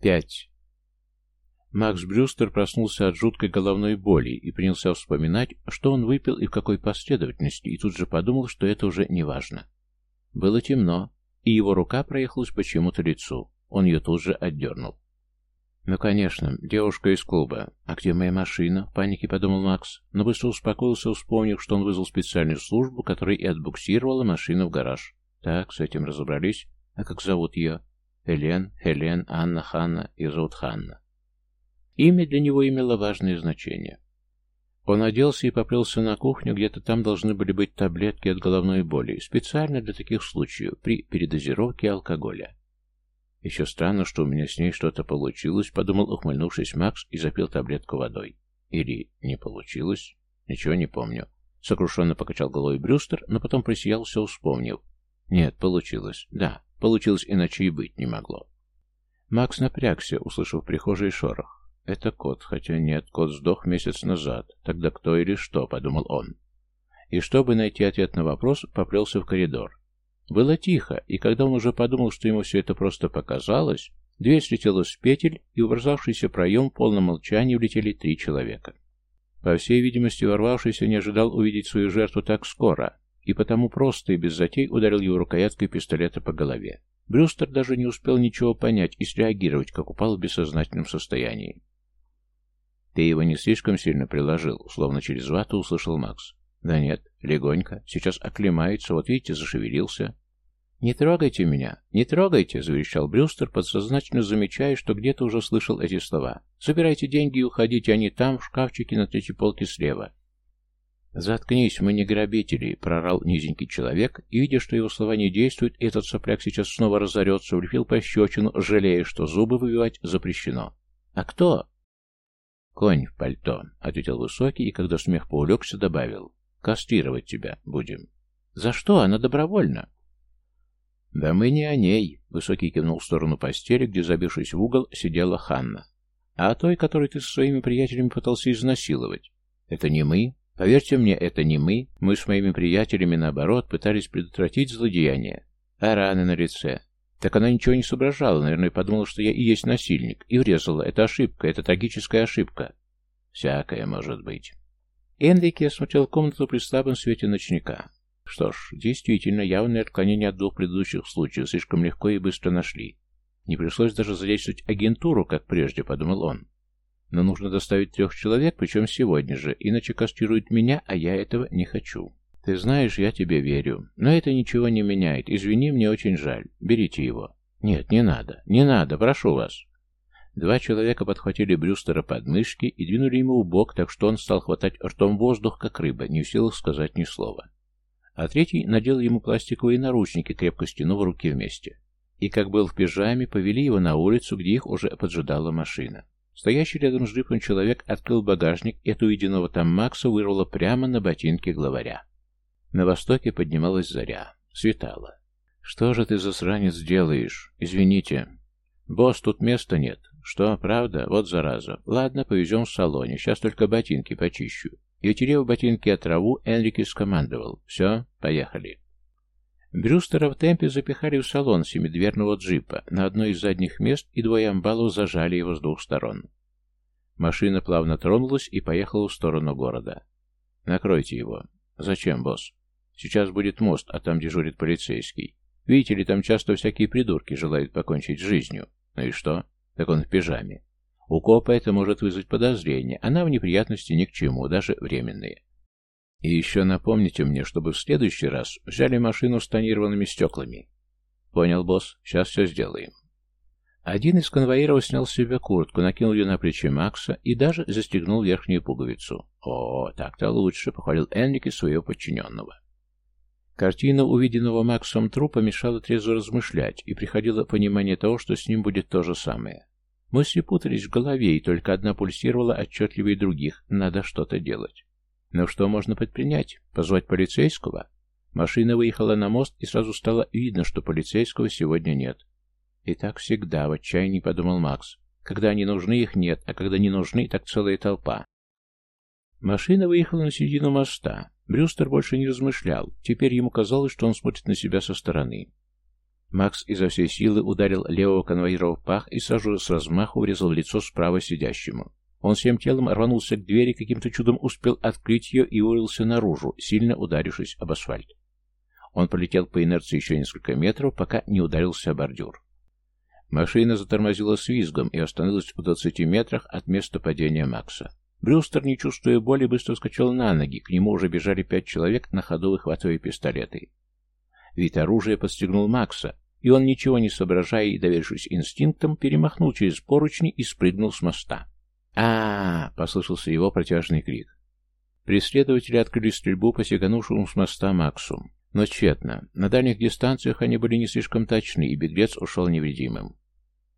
Пять. Макс Брюстер проснулся от жуткой головной боли и принялся вспоминать, что он выпил и в какой последовательности, и тут же подумал, что это уже не важно. Было темно, и его рука проехалась по чему-то лицу. Он ее тут же отдернул. «Ну, конечно, девушка из клуба. А где моя машина?» — в панике подумал Макс, но быстро успокоился, вспомнив, что он вызвал специальную службу, которая и отбуксировала машину в гараж. Так, с этим разобрались. А как зовут ее? Элен, Хелен, Анна, Ханна. и зовут Ханна. Имя для него имело важное значение. Он оделся и поплелся на кухню, где-то там должны были быть таблетки от головной боли, специально для таких случаев, при передозировке алкоголя. Еще странно, что у меня с ней что-то получилось, подумал, ухмыльнувшись Макс, и запил таблетку водой. Или не получилось? Ничего не помню. Сокрушенно покачал головой Брюстер, но потом просиял, все вспомнил. Нет, получилось. Да, получилось, иначе и быть не могло. Макс напрягся, услышав в прихожей шорох. Это кот, хотя нет, кот сдох месяц назад. Тогда кто или что, подумал он. И чтобы найти ответ на вопрос, поплелся в коридор. Было тихо, и когда он уже подумал, что ему все это просто показалось, дверь слетела с петель, и в образовавшийся проем в полном молчании влетели три человека. По всей видимости, ворвавшийся не ожидал увидеть свою жертву так скоро, и потому просто и без затей ударил его рукояткой пистолета по голове. Брюстер даже не успел ничего понять и среагировать, как упал в бессознательном состоянии. «Ты его не слишком сильно приложил», — словно через вату услышал Макс. «Да нет, легонько. Сейчас оклемается, вот видите, зашевелился». «Не трогайте меня! Не трогайте!» — заверещал Брюстер, подсознательно замечая, что где-то уже слышал эти слова. «Забирайте деньги и уходите, они там, в шкафчике на третьей полке слева». «Заткнись, мы не грабители!» — прорал низенький человек, и, видя, что его слова не действуют, этот сопляк сейчас снова разорется, влепил пощечину, жалея, что зубы выбивать запрещено. «А кто?» «Конь в пальто», — ответил Высокий, и, когда смех поулегся, добавил. «Кастрировать тебя будем». «За что? Она добровольна». «Да мы не о ней», — Высокий кивнул в сторону постели, где, забившись в угол, сидела Ханна. «А о той, которой ты со своими приятелями пытался изнасиловать. Это не мы. Поверьте мне, это не мы. Мы с моими приятелями, наоборот, пытались предотвратить злодеяние. А раны на лице. Так она ничего не соображала, наверное, подумала, что я и есть насильник, и врезала. Это ошибка, это трагическая ошибка. Всякое может быть». Энрике осмотрел комнату при слабом свете ночника. Что ж, действительно, явное отклонение от двух предыдущих случаев слишком легко и быстро нашли. Не пришлось даже задействовать агентуру, как прежде, подумал он. Но нужно доставить трех человек, причем сегодня же, иначе кастируют меня, а я этого не хочу. Ты знаешь, я тебе верю. Но это ничего не меняет. Извини, мне очень жаль. Берите его. Нет, не надо. Не надо, прошу вас. Два человека подхватили Брюстера под мышки и двинули ему в бок, так что он стал хватать ртом воздух, как рыба, не в силах сказать ни слова а третий надел ему пластиковые наручники, крепко стянув руки вместе. И, как был в пижаме, повели его на улицу, где их уже поджидала машина. Стоящий рядом с джипом человек открыл багажник, и от увиденного там Макса вырвало прямо на ботинке главаря. На востоке поднималась заря. Светало. «Что же ты, засранец, делаешь? Извините. Босс, тут места нет. Что, правда? Вот зараза. Ладно, повезем в салоне. Сейчас только ботинки почищу. И, утерев ботинки от траву, Энрике скомандовал. «Все, поехали». Брюстера в темпе запихали в салон семидверного джипа на одно из задних мест, и двое амбалов зажали его с двух сторон. Машина плавно тронулась и поехала в сторону города. «Накройте его». «Зачем, босс?» «Сейчас будет мост, а там дежурит полицейский. Видите ли, там часто всякие придурки желают покончить с жизнью. Ну и что? Так он в пижаме. У копа это может вызвать подозрение, а нам неприятности ни к чему, даже временные. И еще напомните мне, чтобы в следующий раз взяли машину с тонированными стеклами. Понял, босс, сейчас все сделаем. Один из конвоиров снял с себя куртку, накинул ее на плечи Макса и даже застегнул верхнюю пуговицу. «О, так-то лучше», — похвалил Энрике своего подчиненного. Картина увиденного Максом трупа мешала трезво размышлять, и приходило понимание того, что с ним будет то же самое. Мысли путались в голове, и только одна пульсировала отчетливее других. Надо что-то делать. Но что можно предпринять? Позвать полицейского? Машина выехала на мост, и сразу стало видно, что полицейского сегодня нет. И так всегда, в отчаянии подумал Макс. Когда они нужны, их нет, а когда не нужны, так целая толпа. Машина выехала на середину моста. Брюстер больше не размышлял. Теперь ему казалось, что он смотрит на себя со стороны. Макс изо всей силы ударил левого конвоира в пах и сразу с размаху врезал в лицо справа сидящему. Он всем телом рванулся к двери, каким-то чудом успел открыть ее и вырвался наружу, сильно ударившись об асфальт. Он полетел по инерции еще несколько метров, пока не ударился о бордюр. Машина затормозила с визгом и остановилась в двадцати метрах от места падения Макса. Брюстер, не чувствуя боли, быстро вскочил на ноги. К нему уже бежали пять человек, на ходу выхватывая пистолеты. Вид оружия подстегнул Макса, и он, ничего не соображая и доверившись инстинктам, перемахнул через поручни и спрыгнул с моста. А, послышался его протяжный крик. Преследователи открыли стрельбу по сиганувшему с моста Максу. Но тщетно. На дальних дистанциях они были не слишком точны, и беглец ушел невредимым.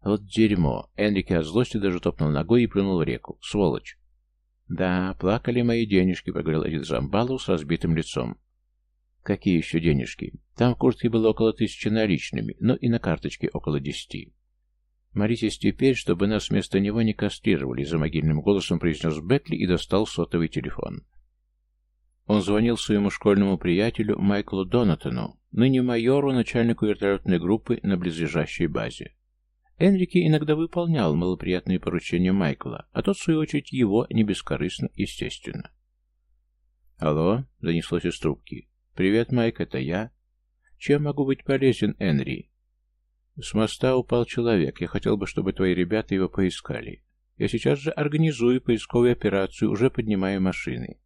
Вот дерьмо. Энрике от злости даже топнул ногой и плюнул в реку. Сволочь. «Да, плакали мои денежки», — проговорил один Замбалу с разбитым лицом. «Какие еще денежки? Там в куртке было около тысячи наличными, но и на карточке около десяти». «Молитесь теперь, чтобы нас вместо него не кастрировали», — за могильным голосом произнес Бетли и достал сотовый телефон. Он звонил своему школьному приятелю Майклу Донатону, ныне майору, начальнику вертолетной группы на близлежащей базе. Энрике иногда выполнял малоприятные поручения Майкла, а тот, в свою очередь, его, не бескорыстно, естественно. «Алло», — донеслось из трубки. «Привет, Майк, это я. Чем могу быть полезен, Энри?» «С моста упал человек. Я хотел бы, чтобы твои ребята его поискали. Я сейчас же организую поисковую операцию, уже поднимаю машины.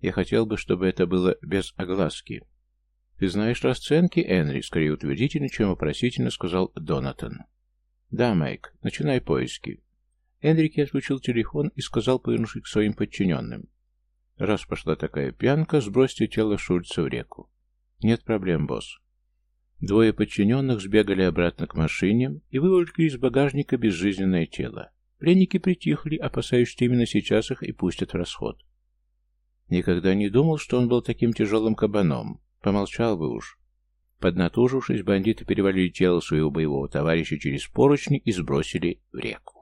Я хотел бы, чтобы это было без огласки». «Ты знаешь расценки, Энри?» — скорее утвердительно, чем вопросительно сказал Донатан. «Да, Майк, начинай поиски». Энрике отключил телефон и сказал, повернувшись к своим подчиненным. «Раз пошла такая пьянка, сбросьте тело Шульца в реку». «Нет проблем, босс». Двое подчиненных сбегали обратно к машине и выволокли из багажника безжизненное тело. Пленники притихли, опасаясь, что именно сейчас их и пустят в расход. Никогда не думал, что он был таким тяжелым кабаном. Помолчал бы уж. Поднатужившись, бандиты перевалили тело своего боевого товарища через поручни и сбросили в реку.